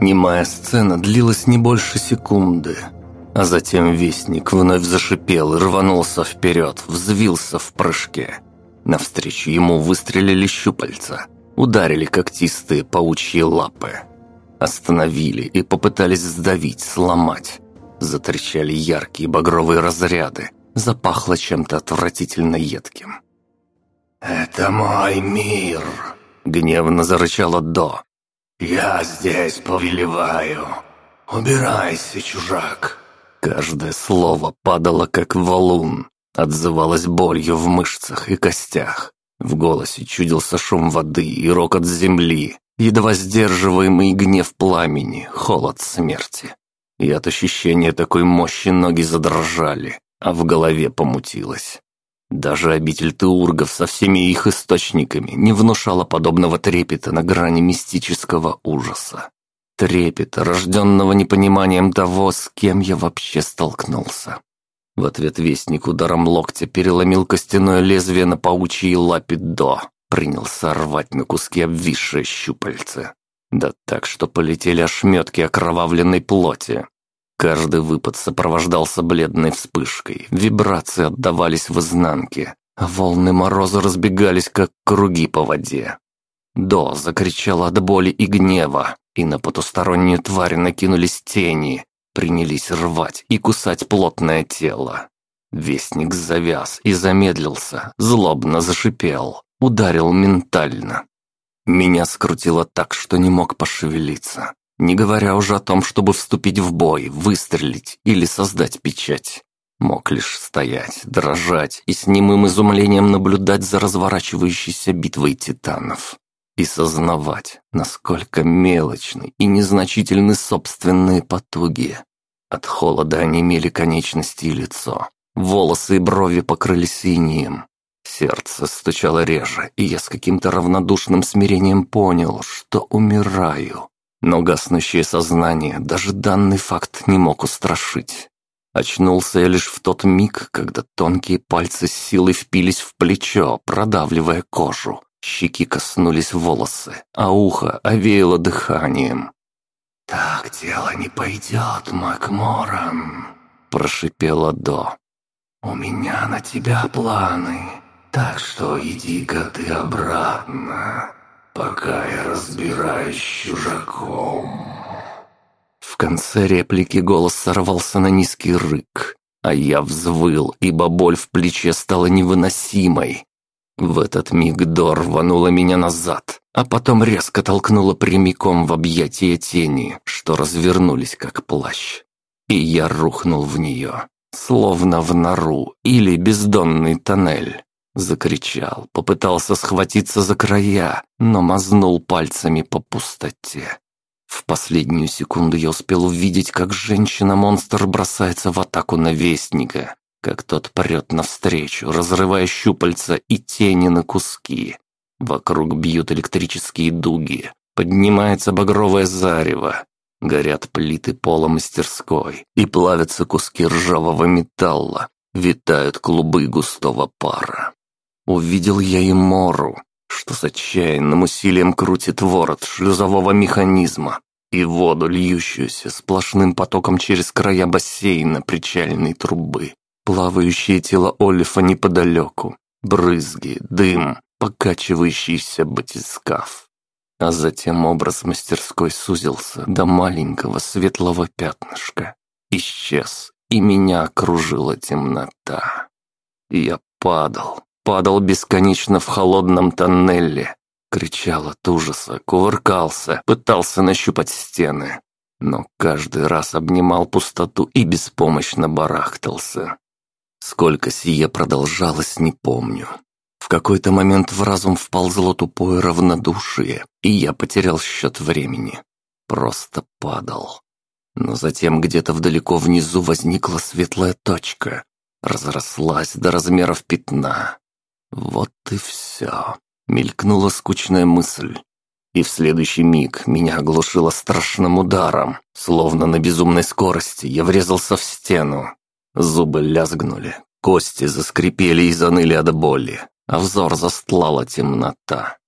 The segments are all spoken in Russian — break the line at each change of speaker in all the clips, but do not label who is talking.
Немая сцена длилась не больше секунды, а затем вестник вновь зашипел и рванулся вперед, взвился в прыжке. Навстречу ему выстрелили щупальца, ударили когтистые паучьи лапы. Остановили и попытались сдавить, сломать. Затрещали яркие багровые разряды, запахло чем-то отвратительно едким.
«Это мой мир!»
— гневно зарычало До.
«Я здесь повелеваю. Убирайся, чужак!»
Каждое слово падало как валун, отзывалось болью в мышцах и костях. В голосе чудился шум воды и рокот земли, едва сдерживаемый гнев пламени, холод смерти. И от ощущения такой мощи ноги задрожали, а в голове помутилось. Даже обитель Теургов со всеми их источниками не внушала подобного трепета на грани мистического ужаса. Трепет, рожденного непониманием того, с кем я вообще столкнулся. В ответ вестник ударом локтя переломил костяное лезвие на паучьей лапе до, принялся рвать на куски обвисшие щупальцы. Да так, что полетели ошметки окровавленной плоти. Каждый выпад сопровождался бледной вспышкой, вибрации отдавались в изнанке, а волны мороза разбегались, как круги по воде. До закричала от боли и гнева, и на потустороннюю тварь накинулись тени, принялись рвать и кусать плотное тело. Вестник завяз и замедлился, злобно зашипел, ударил ментально. Меня скрутило так, что не мог пошевелиться, не говоря уже о том, чтобы вступить в бой, выстрелить или создать печать. Мог лишь стоять, дрожать и с немым изумлением наблюдать за разворачивающейся битвой титанов и сознавать, насколько мелочны и незначительны собственные потуги. От холода онемели конечности и лицо. Волосы и брови покрылись синим. Сердце стучало реже, и я с каким-то равнодушным смирением понял, что умираю. Но гаснущее сознание даже данный факт не мог устрашить. Очнулся я лишь в тот миг, когда тонкие пальцы с силой впились в плечо, продавливая кожу, Щеки коснулись волосы, а ухо овеяло дыханием.
«Так дело не пойдет, Макморан», —
прошипела До.
«У меня на тебя планы, так что иди-ка ты обратно, пока я разбираюсь чужаком».
В конце реплики голос сорвался на низкий рык, а я взвыл, ибо боль в плече стала невыносимой, в этот миг Дор рванула меня назад, а потом резко толкнула прямиком в объятия тени, что развернулись как плащ. И я рухнул в нее, словно в нору или бездонный тоннель. Закричал, попытался схватиться за края, но мазнул пальцами по пустоте. В последнюю секунду я успел увидеть, как женщина-монстр бросается в атаку на Вестника, как тот прет навстречу, разрывая щупальца и тени на куски. Вокруг бьют электрические дуги, поднимается багровое зарево, горят плиты пола мастерской и плавятся куски ржавого металла, витают клубы густого пара. Увидел я и Мору, что с отчаянным усилием крутит ворот шлюзового механизма и воду, льющуюся сплошным потоком через края бассейна причальной трубы плавающее тело Олифа неподалеку, брызги, дым, покачивающийся батискаф. А затем образ мастерской сузился до маленького светлого пятнышка. Исчез, и меня окружила темнота. Я падал, падал бесконечно в холодном тоннеле, кричал от ужаса, кувыркался, пытался нащупать стены, но каждый раз обнимал пустоту и беспомощно барахтался. Сколько сие продолжалось, не помню. В какой-то момент в разум вползло тупое равнодушие, и я потерял счет времени. Просто падал. Но затем где-то вдалеко внизу возникла светлая точка, разрослась до размеров пятна. Вот и все. Мелькнула скучная мысль. И в следующий миг меня оглушило страшным ударом, словно на безумной скорости я врезался в стену, Зубы лязгнули, Кости заскрипели и заныли от боли, а взор застлала темнота.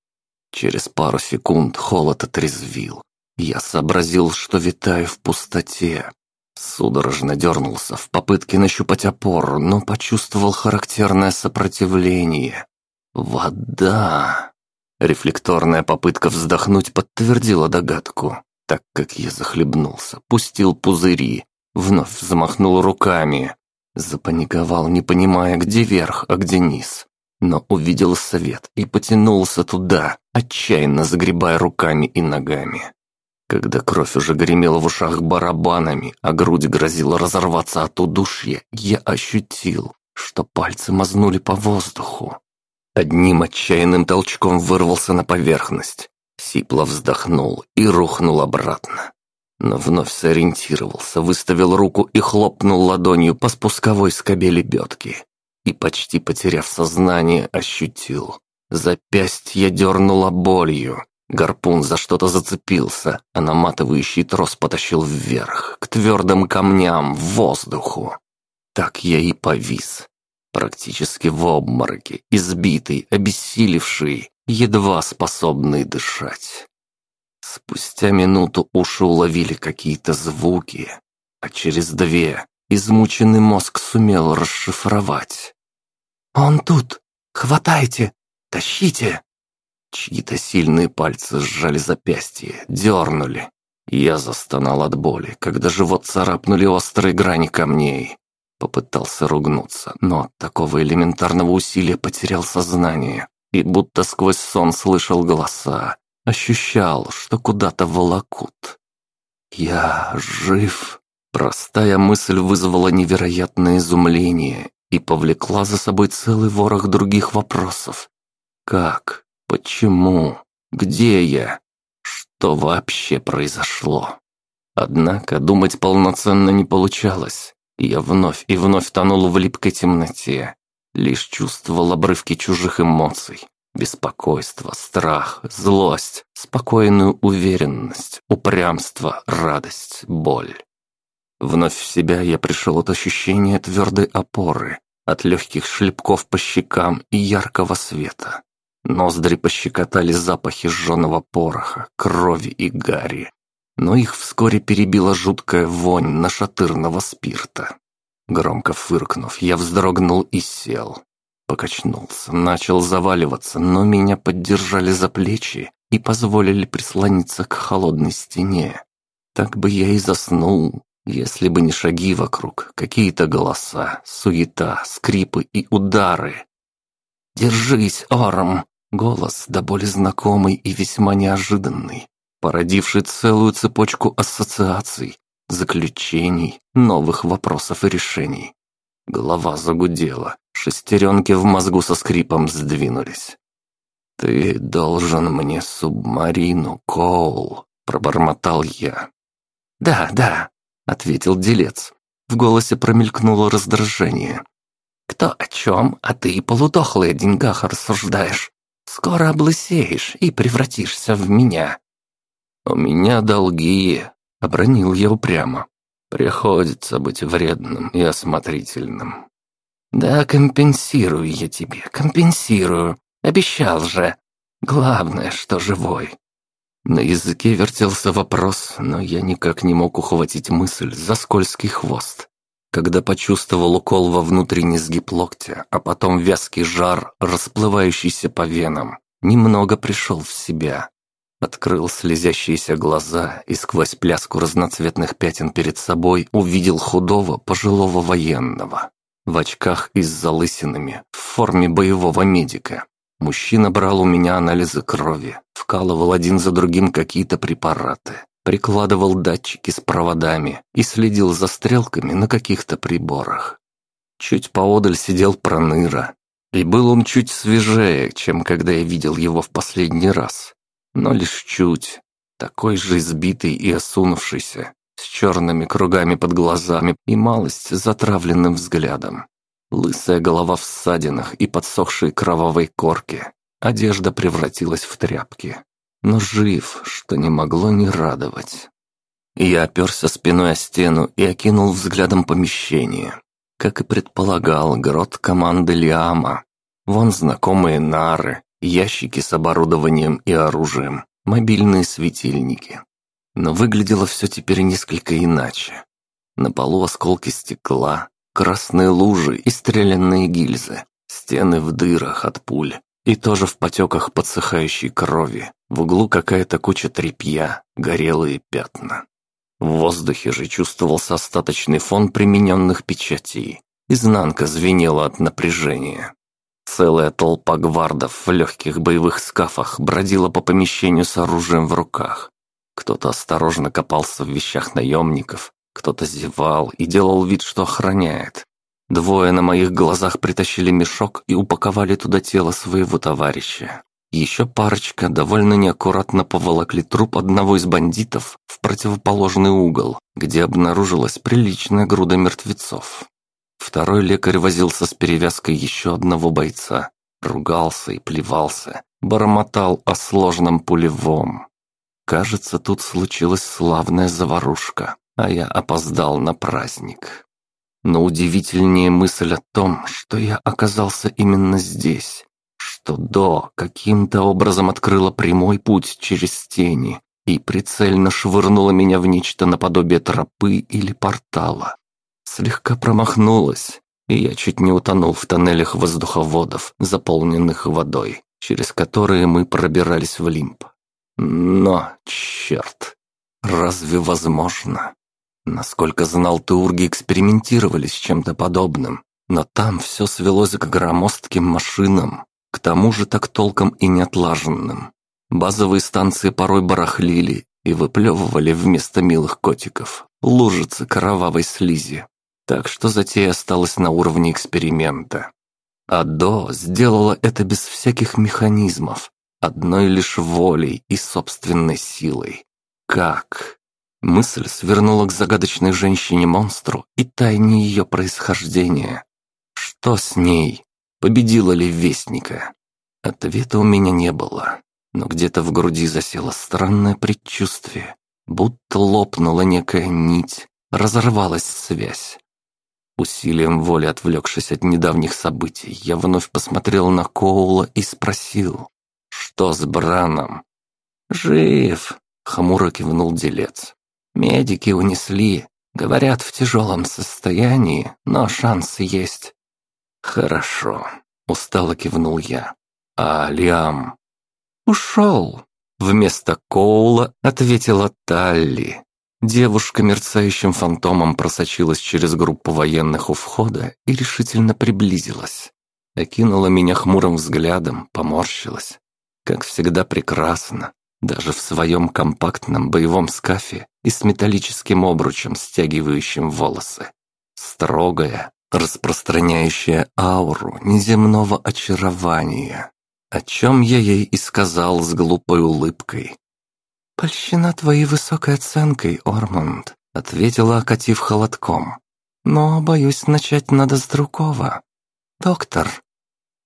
Через пару секунд холод отрезвил. Я сообразил, что витаю в пустоте. Судорожно дернулся в попытке нащупать опору, но почувствовал характерное сопротивление. Вода. Рефлекторная попытка вздохнуть подтвердила догадку, так как я захлебнулся, пустил пузыри, вновь замахнул руками. Запаниковал, не понимая, где верх, а где низ. Но увидел свет и потянулся туда, отчаянно загребая руками и ногами. Когда кровь уже гремела в ушах барабанами, а грудь грозила разорваться от удушья, я ощутил, что пальцы мазнули по воздуху. Одним отчаянным толчком вырвался на поверхность, сипло вздохнул и рухнул обратно. Но вновь сориентировался, выставил руку и хлопнул ладонью по спусковой скобе лебедки. И почти потеряв сознание, ощутил. Запястье дернуло болью, Гарпун за что-то зацепился, а наматывающий трос потащил вверх, к твердым камням, в воздуху. Так я и повис. Практически в обмороке, избитый, обессилевший, едва способный дышать. Спустя минуту уши уловили какие-то звуки, а через две измученный мозг сумел расшифровать. «Он тут! Хватайте! Тащите!» Чьи-то сильные пальцы сжали запястье, дернули. Я застонал от боли, когда живот царапнули острые грани камней. Попытался ругнуться, но от такого элементарного усилия потерял сознание и будто сквозь сон слышал голоса, ощущал, что куда-то волокут. «Я жив!» Простая мысль вызвала невероятное изумление и повлекла за собой целый ворох других вопросов. Как? Почему? Где я? Что вообще произошло? Однако думать полноценно не получалось. Я вновь и вновь тонул в липкой темноте. Лишь чувствовал обрывки чужих эмоций. Беспокойство, страх, злость, спокойную уверенность, упрямство, радость, боль. Вновь в себя я пришел от ощущения твердой опоры, от легких шлепков по щекам и яркого света. Ноздри пощекотали запахи сжженного пороха, крови и гари. Но их вскоре перебила жуткая вонь нашатырного спирта. Громко фыркнув, я вздрогнул и сел. Покачнулся, начал заваливаться, но меня поддержали за плечи и позволили прислониться к холодной стене. Так бы я и заснул, если бы не шаги вокруг, какие-то голоса, суета, скрипы и удары. «Держись, Орм!» Голос до боли знакомый и весьма неожиданный, породивший целую цепочку ассоциаций, заключений, новых вопросов и решений. Голова загудела, шестеренки в мозгу со скрипом сдвинулись. «Ты должен мне субмарину, Коул», — пробормотал я. «Да, да», — ответил делец. В голосе промелькнуло раздражение. «Кто о чем, а ты полудохлый о деньгах рассуждаешь. Скоро облысеешь и превратишься в меня». «У меня долги», — обронил я упрямо. «Приходится быть вредным и осмотрительным». «Да компенсирую я тебе, компенсирую. Обещал же. Главное, что живой». На языке вертелся вопрос, но я никак не мог ухватить мысль за скользкий хвост. Когда почувствовал укол во внутренний сгиб локтя, а потом вязкий жар, расплывающийся по венам, немного пришел в себя. Открыл слезящиеся глаза и сквозь пляску разноцветных пятен перед собой увидел худого пожилого военного. В очках и с залысинами, в форме боевого медика. Мужчина брал у меня анализы крови, вкалывал один за другим какие-то препараты прикладывал датчики с проводами и следил за стрелками на каких-то приборах. Чуть поодаль сидел Проныра, и был он чуть свежее, чем когда я видел его в последний раз. Но лишь чуть, такой же избитый и осунувшийся, с черными кругами под глазами и малость затравленным взглядом. Лысая голова в ссадинах и подсохшей кровавой корке. Одежда превратилась в тряпки но жив, что не могло не радовать. Я оперся спиной о стену и окинул взглядом помещение. Как и предполагал, грот команды Лиама. Вон знакомые нары, ящики с оборудованием и оружием, мобильные светильники. Но выглядело все теперь несколько иначе. На полу осколки стекла, красные лужи и стрелянные гильзы, стены в дырах от пуль, и тоже в потеках подсыхающей крови. В углу какая-то куча тряпья, горелые пятна. В воздухе же чувствовался остаточный фон примененных печатей. Изнанка звенела от напряжения. Целая толпа гвардов в легких боевых скафах бродила по помещению с оружием в руках. Кто-то осторожно копался в вещах наемников, кто-то зевал и делал вид, что охраняет. Двое на моих глазах притащили мешок и упаковали туда тело своего товарища. Еще парочка довольно неаккуратно поволокли труп одного из бандитов в противоположный угол, где обнаружилась приличная груда мертвецов. Второй лекарь возился с перевязкой еще одного бойца, ругался и плевался, бормотал о сложном пулевом. Кажется, тут случилась славная заварушка, а я опоздал на праздник. Но удивительнее мысль о том, что я оказался именно здесь, что до каким-то образом открыла прямой путь через тени и прицельно швырнула меня в нечто наподобие тропы или портала. Слегка промахнулась, и я чуть не утонул в тоннелях воздуховодов, заполненных водой, через которые мы пробирались в Лимб. Но, черт, разве возможно? Насколько знал, теурги экспериментировали с чем-то подобным, но там все свелось к громоздким машинам, к тому же так толком и неотлаженным. Базовые станции порой барахлили и выплевывали вместо милых котиков лужицы кровавой слизи. Так что затея осталась на уровне эксперимента. А До сделала это без всяких механизмов, одной лишь волей и собственной силой. Как? Мысль свернула к загадочной женщине-монстру и тайне ее происхождения. Что с ней? Победила ли Вестника? Ответа у меня не было, но где-то в груди засело странное предчувствие, будто лопнула некая нить, разорвалась связь. Усилием воли отвлекшись от недавних событий, я вновь посмотрел на Коула и спросил, что с Браном? «Жив!» — хмуро кивнул делец. «Медики унесли. Говорят, в тяжелом состоянии, но шанс есть. «Хорошо», — устало кивнул я. «А Лиам?» «Ушел», — вместо Коула ответила Талли. Девушка мерцающим фантомом просочилась через группу военных у входа и решительно приблизилась. Окинула меня хмурым взглядом, поморщилась. Как всегда прекрасно, даже в своем компактном боевом скафе и с металлическим обручем, стягивающим волосы. Строгая, распространяющая ауру неземного очарования, о чем я ей и сказал с глупой улыбкой. «Польщена твоей высокой оценкой, Ормонд», — ответила, окатив холодком. «Но, боюсь, начать надо с другого. Доктор».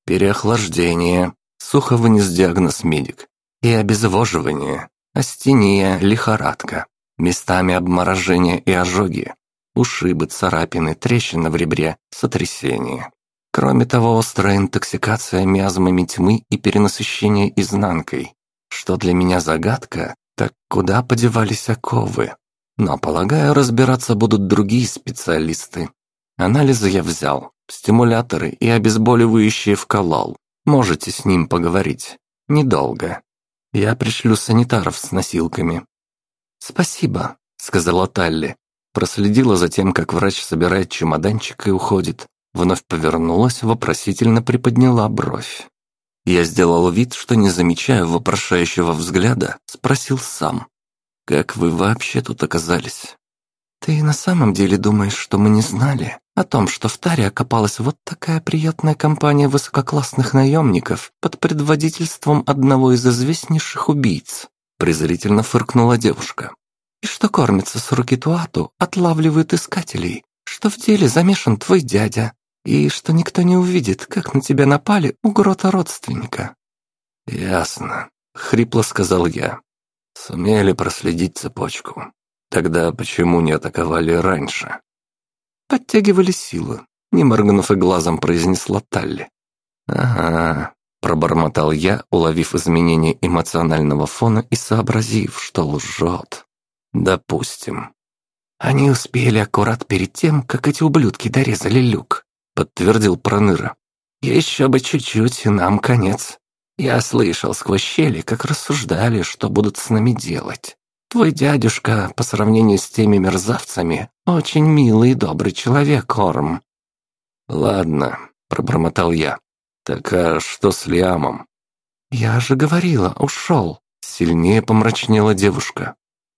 «Переохлаждение», — сухо вынес диагноз медик. «И обезвоживание, астения, лихорадка, местами обморожения и ожоги, ушибы, царапины, трещина в ребре, сотрясение. Кроме того, острая интоксикация миазмами тьмы и перенасыщение изнанкой. Что для меня загадка, так куда подевались оковы? Но, полагаю, разбираться будут другие специалисты. Анализы я взял, стимуляторы и обезболивающие вколол. Можете с ним поговорить. Недолго. Я пришлю санитаров с носилками. «Спасибо», — сказала Талли. Проследила за тем, как врач собирает чемоданчик и уходит. Вновь повернулась, вопросительно приподняла бровь. Я сделал вид, что не замечаю вопрошающего взгляда, спросил сам. «Как вы вообще тут оказались?» «Ты на самом деле думаешь, что мы не знали о том, что в Таре окопалась вот такая приятная компания высококлассных наемников под предводительством одного из известнейших убийц?» презрительно фыркнула девушка и что кормится с руки Туату, отлавливает искателей, что в деле замешан твой дядя, и что никто не увидит, как на тебя напали у грота родственника». «Ясно», — хрипло сказал я. «Сумели проследить цепочку. Тогда почему не атаковали раньше?» «Подтягивали силы. не моргнув и глазом произнесла Талли. «Ага», — пробормотал я, уловив изменение эмоционального фона и сообразив, что лжет. «Допустим». «Они успели аккурат перед тем, как эти ублюдки дорезали люк», — подтвердил Проныра. «Еще бы чуть-чуть, и нам конец. Я слышал сквозь щели, как рассуждали, что будут с нами делать. Твой дядюшка, по сравнению с теми мерзавцами, очень милый и добрый человек, Орм».
«Ладно», — пробормотал я. «Так а что с Лиамом?»
«Я же говорила, ушел», — сильнее помрачнела девушка.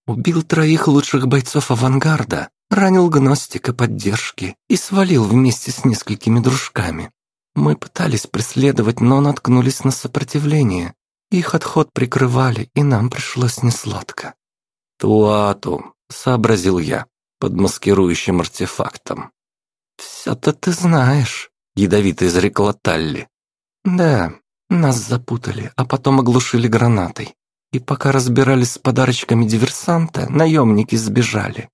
«Убил троих лучших бойцов авангарда, ранил гностика поддержки и свалил вместе с несколькими дружками. Мы пытались преследовать, но наткнулись на сопротивление. Их отход прикрывали, и нам пришлось несладко».
«Туату», — сообразил я, под маскирующим артефактом.
«Все-то ты знаешь», — ядовито изрекла Талли. «Да, нас запутали, а потом оглушили гранатой. И пока разбирались с подарочками диверсанта, наемники сбежали».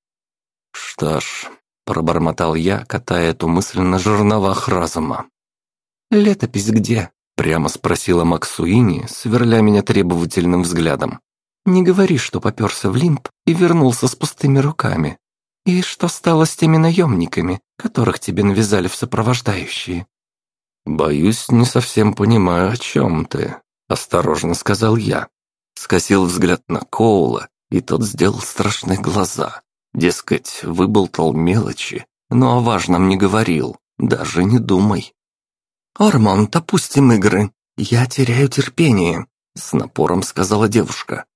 «Что ж», — пробормотал я, катая эту мысль на жерновах разума.
«Летопись где?» — прямо спросила Максуини, сверля меня требовательным взглядом. «Не говори, что попёрся в лимб и вернулся с пустыми руками. И что стало с теми наемниками, которых тебе навязали в сопровождающие?»
«Боюсь, не совсем понимаю, о чем ты», — осторожно сказал я. Скосил взгляд на Коула, и тот сделал страшные глаза. Дескать, выболтал мелочи, но о важном не говорил, даже не думай.
«Ормонт, опустим игры. Я теряю терпение», — с напором сказала девушка.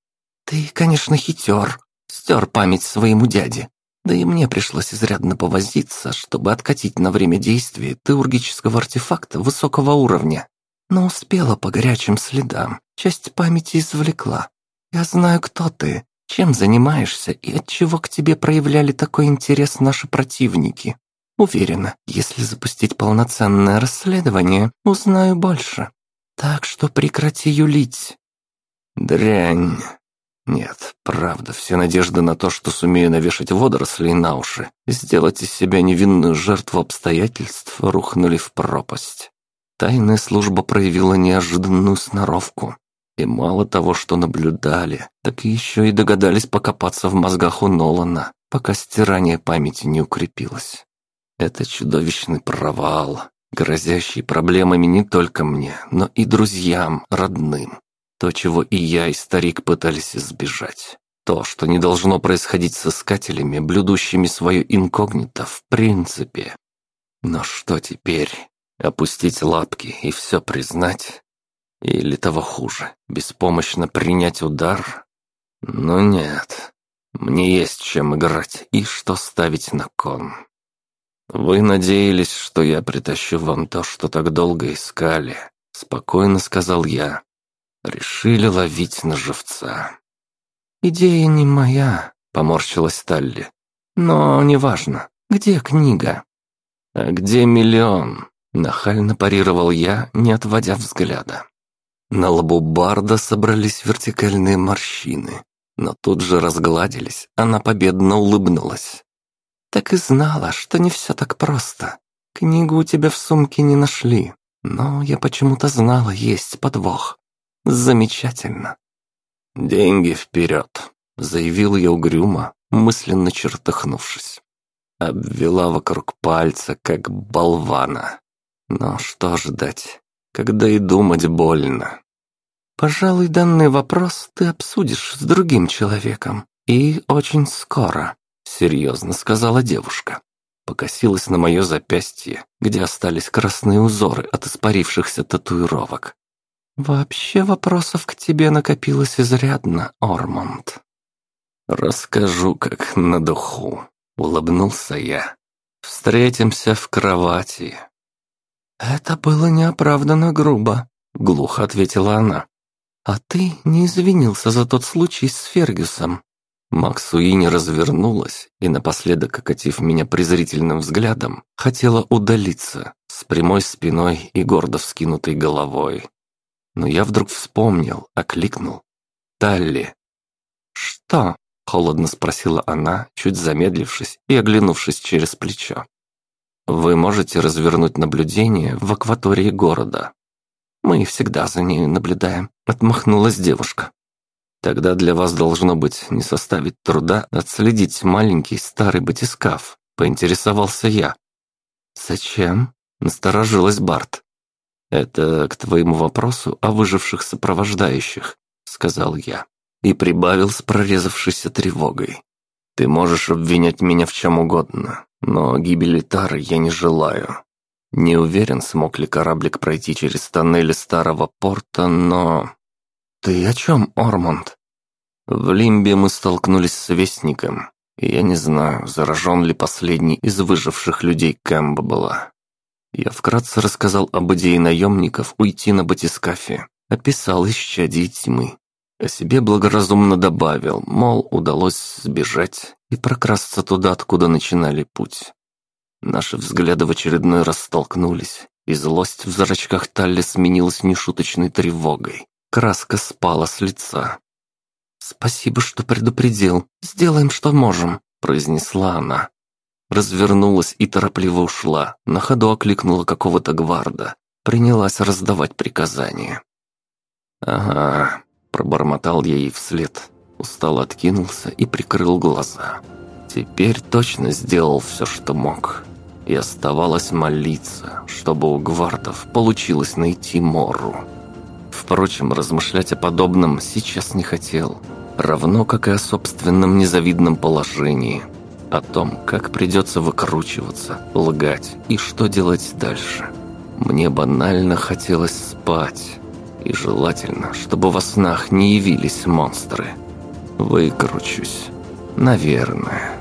«Ты, конечно, хитер. Стер память своему дяде. Да и мне пришлось изрядно повозиться, чтобы откатить на время действия теургического артефакта высокого уровня. Но успела по горячим следам, часть памяти извлекла. Я знаю, кто ты, чем занимаешься и от чего к тебе проявляли такой интерес наши противники. Уверена, если запустить полноценное расследование, узнаю больше. Так что прекрати юлить.
Дрянь. Нет, правда, все надежды на то, что сумею навешать водорослей на уши и сделать из себя невинную жертву обстоятельств, рухнули в пропасть. Тайная служба проявила неожиданную сноровку. И мало того, что наблюдали, так еще и догадались покопаться в мозгах у Нолана, пока стирание памяти не укрепилось. Это чудовищный провал, грозящий проблемами не только мне, но и друзьям, родным. То, чего и я, и старик пытались избежать. То, что не должно происходить с искателями, блюдущими свое инкогнито в принципе. Но что теперь? Опустить лапки и все признать? Или того хуже, беспомощно принять удар? Ну нет, мне есть чем играть и что ставить на кон. Вы надеялись, что я притащу вам то, что так долго искали, спокойно сказал я, Решили ловить на живца.
«Идея не моя», — поморщилась Талли. «Но неважно. Где книга?»
«А где миллион?» — нахально парировал я, не отводя взгляда. На лбу Барда собрались вертикальные морщины, но тут же разгладились, она победно улыбнулась.
«Так и знала, что не все так просто. Книгу у тебя в сумке не нашли, но я почему-то знала, есть подвох. Замечательно.
Деньги вперед, заявил я угрюмо, мысленно чертыхнувшись. Обвела вокруг пальца, как болвана. Но что ждать, когда и думать больно?
Пожалуй, данный вопрос ты обсудишь с другим человеком. И очень скоро, серьезно сказала девушка. Покосилась на мое запястье, где остались красные узоры от испарившихся татуировок. «Вообще вопросов к тебе накопилось изрядно, Ормонд».
«Расскажу, как на духу», — улыбнулся я. «Встретимся в кровати».
«Это было неоправданно грубо», — глухо ответила она. «А ты не извинился за тот случай с Фергюсом».
Максуини развернулась и, напоследок окатив меня презрительным взглядом, хотела удалиться с прямой спиной и гордо вскинутой головой но я вдруг вспомнил, окликнул. «Талли!»
«Что?» — холодно спросила она, чуть замедлившись и оглянувшись через плечо. Вы можете развернуть наблюдение в акватории города?»
«Мы всегда за ней наблюдаем», — отмахнулась девушка.
«Тогда для вас должно быть не составить труда отследить маленький старый батискаф», — поинтересовался я.
«Зачем?» — насторожилась Барт.
«Это к твоему вопросу о выживших сопровождающих», — сказал я и прибавил с прорезавшейся тревогой. «Ты можешь обвинять меня в чем угодно, но гибели Тары я не желаю. Не уверен, смог ли кораблик пройти через тоннели старого порта, но...»
«Ты о чем, Ормонд?»
«В Лимбе мы столкнулись с Вестником, и я не знаю, заражен ли последний из выживших людей Кэмпбелла. Я вкратце рассказал об идее наемников уйти на батискафе, описал исчадие тьми, о себе благоразумно добавил, мол, удалось сбежать и прокрасться туда, откуда начинали путь. Наши взгляды в очередной раз столкнулись, и злость в зрачках Талли сменилась нешуточной тревогой. Краска спала с лица.
«Спасибо, что предупредил. Сделаем, что можем», — произнесла она.
Развернулась и торопливо ушла, на ходу окликнула какого-то гварда. Принялась раздавать приказания. «Ага, Пробормотал я ей вслед. Устал откинулся и прикрыл глаза. Теперь точно сделал все, что мог. И оставалось молиться, чтобы у гвардов получилось найти Мору. Впрочем, размышлять о подобном сейчас не хотел. Равно, как и о собственном незавидном положении. О том, как придется выкручиваться, лгать и что делать дальше. Мне банально хотелось спать. И желательно, чтобы во снах не явились монстры. Выкручусь. Наверное.